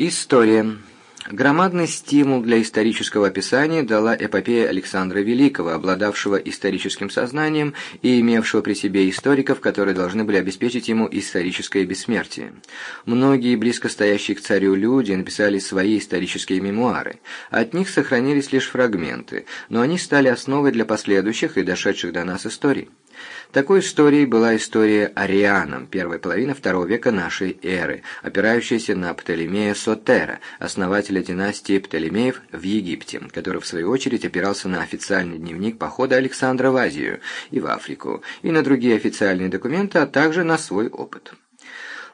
История. Громадный стимул для исторического описания дала эпопея Александра Великого, обладавшего историческим сознанием и имевшего при себе историков, которые должны были обеспечить ему историческое бессмертие. Многие близко стоящие к царю люди написали свои исторические мемуары. От них сохранились лишь фрагменты, но они стали основой для последующих и дошедших до нас историй. Такой историей была история Арианом первой половины второго века нашей эры, опирающаяся на Птолемея Сотера, основателя династии Птолемеев в Египте, который в свою очередь опирался на официальный дневник похода Александра в Азию и в Африку, и на другие официальные документы, а также на свой опыт.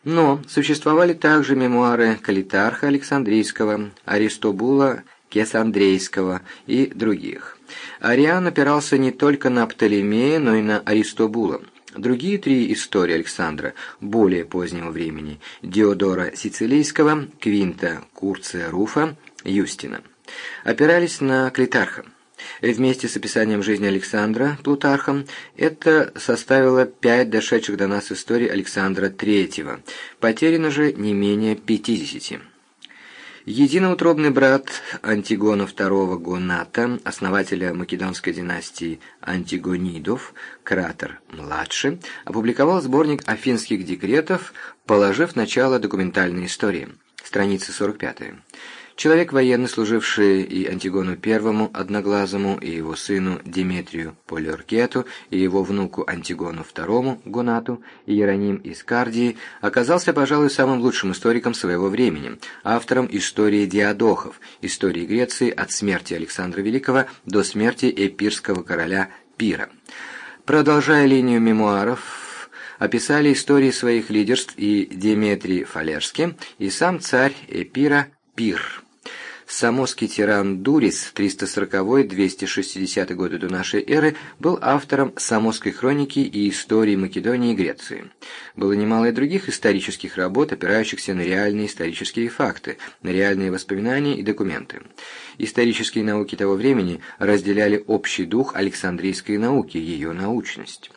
Но существовали также мемуары Калитарха Александрийского, Аристобула Кесандрейского и других. Ариан опирался не только на Птолемея, но и на Аристобула. Другие три истории Александра более позднего времени – Диодора Сицилийского, Квинта Курция Руфа, Юстина – опирались на Клитарха. Вместе с описанием жизни Александра Плутархом это составило пять дошедших до нас историй Александра III, потеряно же не менее пятидесяти. Единоутробный брат Антигона II Гоната, основателя македонской династии Антигонидов, Кратер-младший, опубликовал сборник афинских декретов, положив начало документальной истории. Страница 45. Человек военный, служивший и Антигону I Одноглазому, и его сыну Деметрию Полиоркету, и его внуку Антигону II Гонату, и Иероним из оказался, пожалуй, самым лучшим историком своего времени, автором истории Диадохов, истории Греции от смерти Александра Великого до смерти эпирского короля Пира. Продолжая линию мемуаров, описали истории своих лидерств и Деметрий Фалерский, и сам царь Эпира Пир. Самоский тиран Дурис в 340-260 годы до нашей эры был автором Самосской хроники и истории Македонии и Греции. Было немало и других исторических работ, опирающихся на реальные исторические факты, на реальные воспоминания и документы. Исторические науки того времени разделяли общий дух Александрийской науки, ее научность.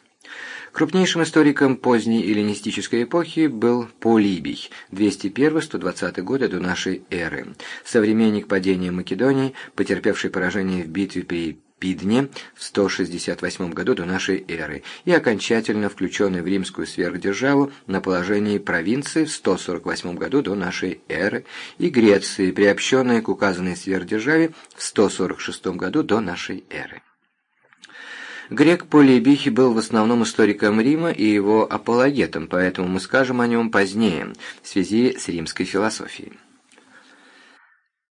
Крупнейшим историком поздней эллинистической эпохи был Полибий, 201-120 годы до нашей эры, современник падения Македонии, потерпевший поражение в битве при Пидне в 168 году до нашей эры и окончательно включенный в римскую сверхдержаву на положении провинции в 148 году до нашей эры и Греции, приобщенной к указанной сверхдержаве в 146 году до нашей эры. Грек Полибий был в основном историком Рима и его апологетом, поэтому мы скажем о нем позднее, в связи с римской философией.